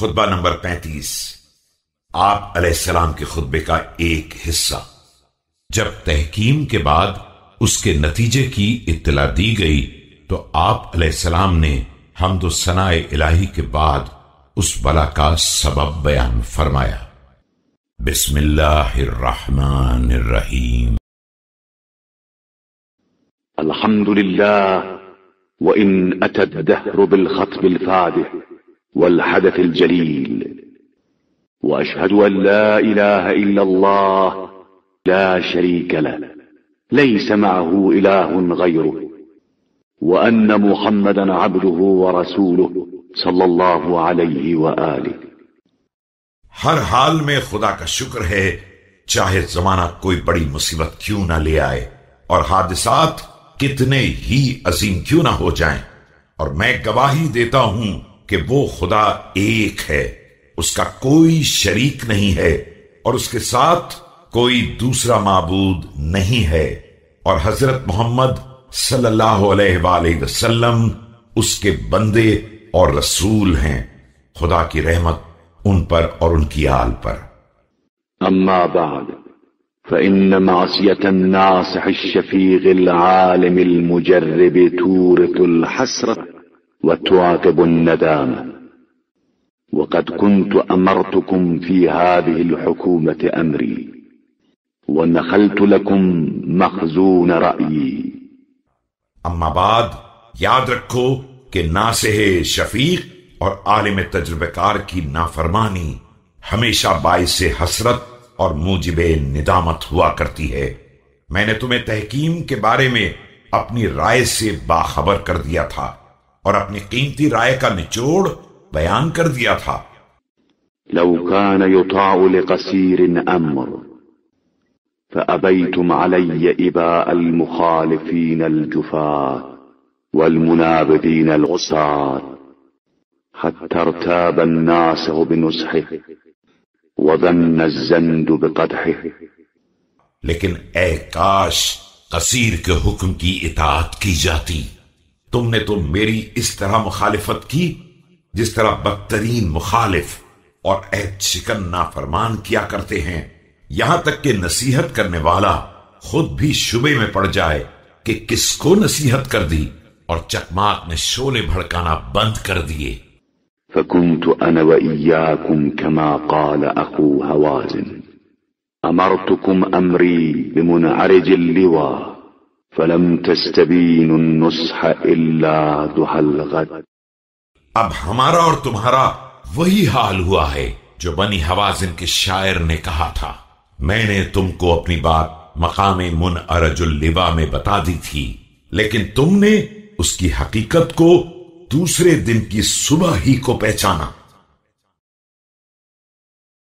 خطبہ نمبر پینتیس۔ آپ علیہ السلام کے خطبے کا ایک حصہ۔ جب تحکیم کے بعد اس کے نتیجے کی اطلاع دی گئی، تو آپ علیہ السلام نے حمد و ثناء الہی کے بعد اس بلا کا سبب بیان فرمایا۔ بسم اللہ الرحمن الرحیم۔ الحمد لله وإن أتى الدهر بالخطب الفادح۔ والحدث الجليل. وأشهد أن لا إله إلا الله، لا شريك له، ليس معه إله غيره، وأن محمدا عبده ورسوله صلى الله عليه وآله. ہر حال میں خدا کا شکر ہے، چاہے زمانہ کوئی بڑی مصیبت کیوں نہ لے آئے، اور حادثات کتنے ہی عظیم کیوں نہ ہو جائیں۔ اور میں گواہی دیتا ہوں کہ وہ خدا ایک ہے، اس کا کوئی شریک نہیں ہے، اور اس کے ساتھ کوئی دوسرا معبود نہیں ہے۔ اور حضرت محمد صلی اللہ علیہ وآلہ وسلم اس کے بندے اور رسول ہیں۔ خدا کی رحمت ان پر اور ان کی آل پر۔ أما بعد، فإن معصية الناصح الشفيغ العالم المجرب تورث الحسرة. وتعاقب الندامة. وقد كنت أمرتكم في هذه الحكومة أمري. ونخلت لكم مخزون رأيي. اما بعد، یاد رکھو کہ ناصح شفیق اور عالم تجربہ کار کی نافرمانی ہمیشہ باعث حسرت اور موجب ندامت ہوا کرتی ہے۔ میں نے تمہیں تحکیم کے بارے میں اپنی رائے سے باخبر کر دیا تھا۔ اور اپنی قیمتی رائے کا نچوڑ بیان کر دیا تھا۔ لو كان يطاع لقصير أمر فأبيتم علي إباء المخالفين الجفاة والمنابذين العصاة حتى ارتاب الناس بنصحه وظن الزند بقدحه. لیکن اے کاش قصیر کے حکم کی اطاعت کی جاتی۔ تم نے تو میری اس طرح مخالفت کی جس طرح بدترین مخالف اور عہد شکن نافرمان کیا کرتے ہیں۔ یہاں تک کہ نصیحت کرنے والا خود بھی شبے میں پڑ جائے کہ کس کو نصیحت کر دی اور چکماک نے شولے بھڑکانا بند کر دیے۔ فكنت أنا وإياكم كما قال أخو هوازن أمرتكم أمري بمنعرج اللواء فلم تستبينوا النصح إلا ضحى الغد۔ اب ہمارا اور تمہارا وہی حال ہوا ہے جو بنی حوازن کے شاعر نے کہا تھا۔ میں نے تم کو اپنی بات مقام من ارج اللبا میں بتا دی تھی، لیکن تم نے اس کی حقیقت کو دوسرے دن کی صبح ہی کو پہچانا۔